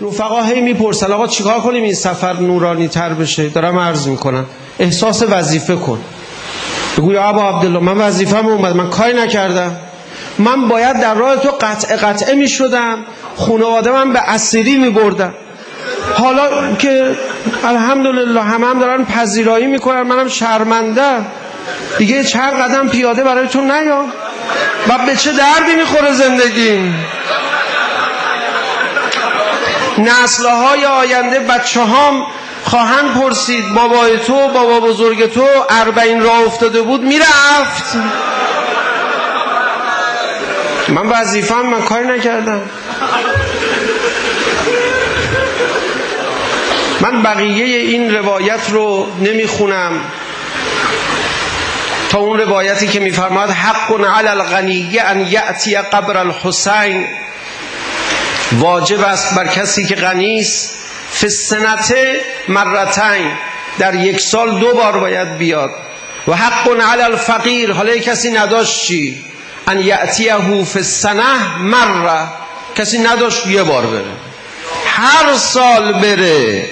رفقا هی می‌پرسن آقا چیکار کنیم این سفر نورانی تر بشه؟ دارم عرض می‌کنم. احساس وظیفه کن. بگو یا ابا عبدالله من وظیفه اومد من کاری نکردم. من باید در راه تو قطع قطعه می شدم خانواده من به اسیری می بردم حالا که الحمدلله همه هم دارن پذیرایی می‌کنن منم شرمنده دیگه چند قدم پیاده برای تو نیام و به چه دردی می‌خوره زندگی نسلهای آینده بچه هام خواهند پرسید بابای تو بابا بزرگ تو اربعین راه افتاده بود می‌رفت. من وظیفم من کاری نکردم. من بقیه این روایت رو نمی‌خونم. تا اون روایتی که میفرماد حق علی الغنی ان یأتی قبر الحسین. واجب است بر کسی که غنی است فسنت مرتین. در یک سال دو بار باید بیاد. و حق علی الفقیر. حالا کسی نداشت چی؟ ان یأتیه فی مره. کسی نداشت یه بار بره. هر سال بره.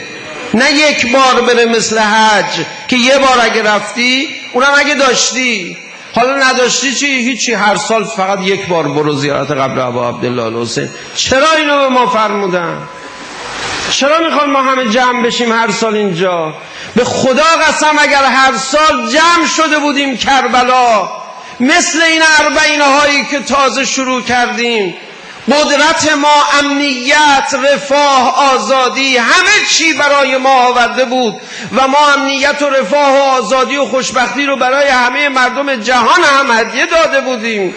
نه یک بار بره مثل حج که یه بار اگه رفتی اونم اگه داشتی. حالا نداشتی چی؟ هیچی. هر سال فقط یک بار برو زیارت قبر ابا عبدالله الحسین. چرا اینو به ما فرمودن؟ چرا می‌خوان ما همه جمع بشیم هر سال اینجا؟ به خدا قسم اگر هر سال جمع شده بودیم کربلا مثل این اربعینه هایی که تازه شروع کردیم قدرت ما امنیت رفاه آزادی همه چی برای ما آورده بود و ما امنیت و رفاه و آزادی و خوشبختی رو برای همه مردم جهان هم هدیه داده بودیم.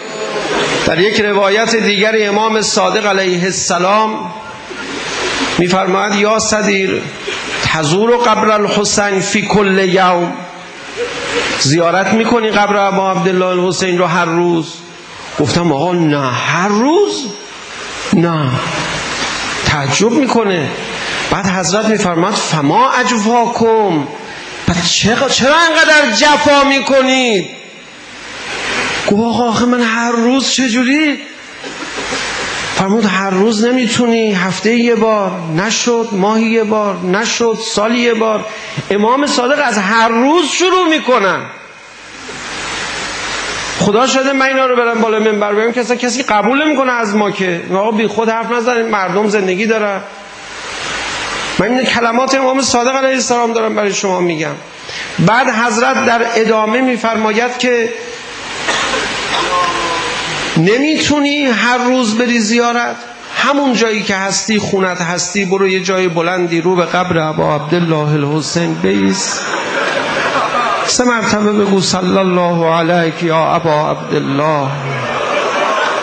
در یک روایت دیگر امام صادق علیه السلام میفرماید یا صدیر تزور قبر الحسین فی کل یوم. زیارت می‌کنی قبر ابا عبدالله الحسین رو هر روز؟ گفتم آقا نه هر روز؟ نه. تعجب می‌کنه. بعد حضرت میفرماد فما اجواکم؟ پس چرا, چرا انقدر جفا می‌کنید؟ گفت آقا آخه من هر روز چجوری؟ فرمود هر روز نمی‌تونی. هفته یه بار. نشد. ماهی یه بار. نشد. سالی یه بار. امام صادق از هر روز شروع می‌کنن. خدا شده من اینا رو برم بالا منبر بگم کسی کسی قبول نمی‌کنه از ما که. آقا بی خود حرف نزنید مردم زندگی داره من این کلمات امام صادق علیه السلام دارم برای شما میگم. بعد حضرت در ادامه میفرماید که نمی‌تونی هر روز بری زیارت. همون جایی که هستی خونت هستی برو یه جای بلندی رو به قبر ابا عبدالله الحسین بیس. سه مرتبه بگو صلی الله علیک یا ابا عبدالله.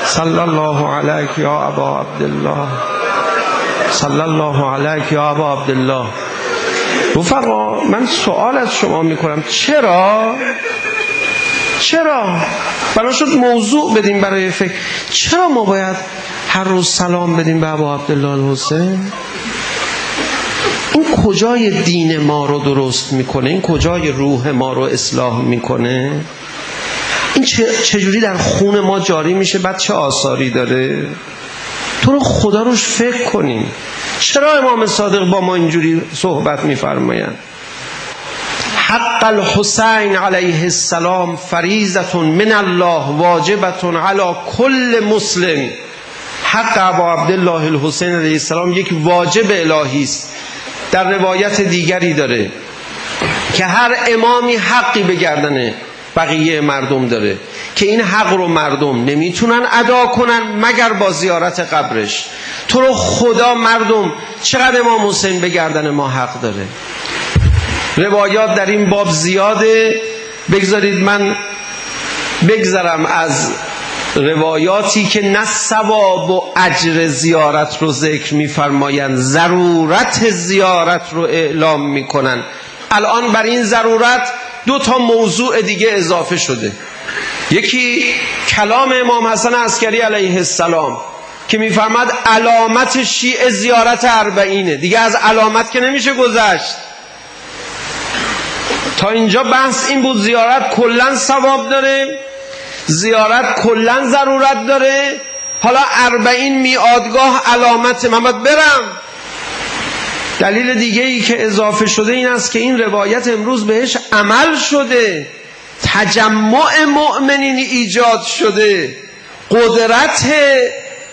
صلی الله علیک یا ابا عبدالله. صلی الله علیک یا ابا عبدالله. رفقا من سوال از شما می‌کنم. چرا؟ چرا؟ بنا شد موضوع بدیم برای فکر. چرا ما باید هر روز سلام بدیم به ابا عبدالله الحسین؟ این کجای دین ما رو درست می‌کنه؟ این کجای روح ما رو اصلاح می‌کنه؟ این چجوری در خون ما جاری میشه؟ بعد چه آثاری داره؟ تو رو خدا روش فکر کنیم. چرا امام صادق با ما اینجوری صحبت میفرمایند حق الحسین علیه السلام فریزت من الله واجبت علی کل مسلم. حق ابا عبدالله الحسین علیه السلام یک واجب الهی است. در روایت دیگری داره که هر امامی حقی به گردن بقیه مردم داره که این حق رو مردم نمی‌تونن ادا کنن مگر با زیارت قبرش. تو رو خدا مردم چقدر امام حسین به گردن ما حق داره؟ روایات در این باب زیاده. بگذارید من بگذرم از روایاتی که نه ثواب و اجر زیارت رو ذکر میفرمایند ضرورت زیارت رو اعلام می‌کنن الان بر این ضرورت دو تا موضوع دیگه اضافه شده. یکی کلام امام حسن عسکری علیه السلام که میفرماد علامت شیعه زیارت اربعینه. دیگه از علامت که نمیشه گذشت. تا اینجا بحث این بود زیارت کلا ثواب داره زیارت کلا ضرورت داره. حالا اربعین میادگاه علامت من باید برم. دلیل دیگه ای که اضافه شده این است که این روایت امروز بهش عمل شده. تجمع مؤمنین ایجاد شده. قدرت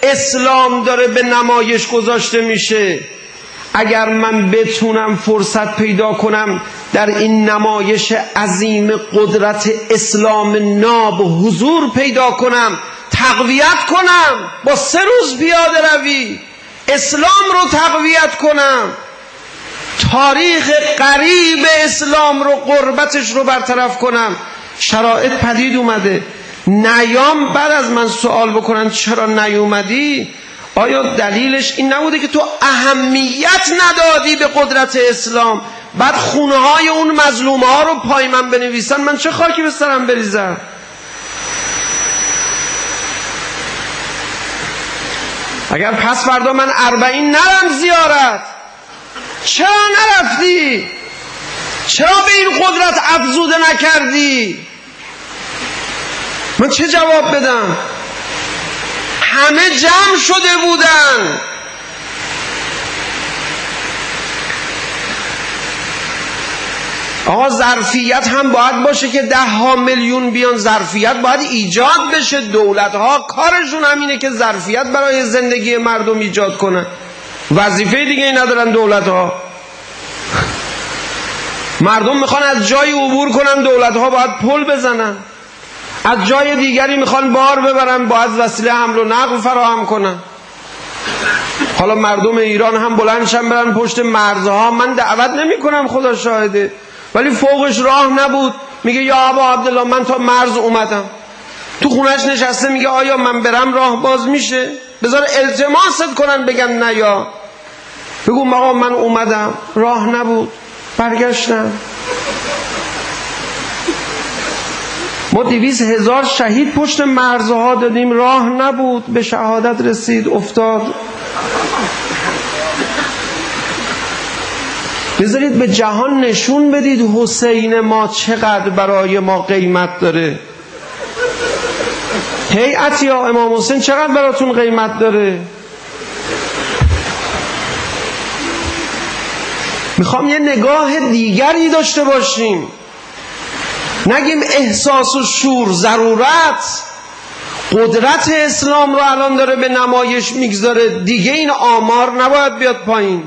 اسلام داره به نمایش گذاشته میشه. اگر من بتونم فرصت پیدا کنم در این نمایش عظیم قدرت اسلام ناب حضور پیدا کنم تقویت کنم با سه روز پیاده روی اسلام رو تقویت کنم. تاریخ قریب اسلام رو قربتش رو برطرف کنم. شرایط پدید اومده. نیام بعد از من سوال بکنن چرا نیومدی؟ آیا دلیلش این نبوده که تو اهمیت ندادی به قدرت اسلام؟ بعد خونه های اون مظلوم ها رو پای من بنویسن من چه خاکی به سرم بریزم؟ اگر پس فردا من اربعین نرم زیارت چرا نرفتی؟ چرا به این قدرت افزوده نکردی؟ من چه جواب بدم؟ همه جمع شده بودن. آقا ظرفیت هم باید باشه که ده ها میلیون بیان ظرفیت باید ایجاد بشه. دولت ها کارشون همینه که ظرفیت برای زندگی مردم ایجاد کنن. وظیفه دیگه ای ندارن دولت ها مردم می‌خوان از جای عبور کنن دولت ها باید پل بزنن. از جای دیگری می‌خوان بار ببرن باید وسیله حمل و نقل فراهم کنن. حالا مردم ایران هم بلندشن برن پشت مرزها. من دعوت نمی کنم خدا شاهده. ولی فوقش راه نبود. میگه یا ابا عبدالله من تا مرز اومدم. تو خونش نشسته میگه آیا من برم؟ راه باز میشه. بذار التماست کنن بگن نه یا. بگو آقا من اومدم. راه نبود. برگشتم. ما دیویز هزار شهید پشت مرزها دادیم. راه نبود. به شهادت رسید. افتاد. بذارید به جهان نشون بدید حسین ما چقدر برای ما قیمت داره. هی یا امام حسین چقدر براتون قیمت داره؟ می‌خوام یه نگاه دیگری داشته باشیم. نگیم احساس و شور ضرورت. قدرت اسلام رو الان داره به نمایش می‌گذاره. دیگه این آمار نباید بیاد پایین.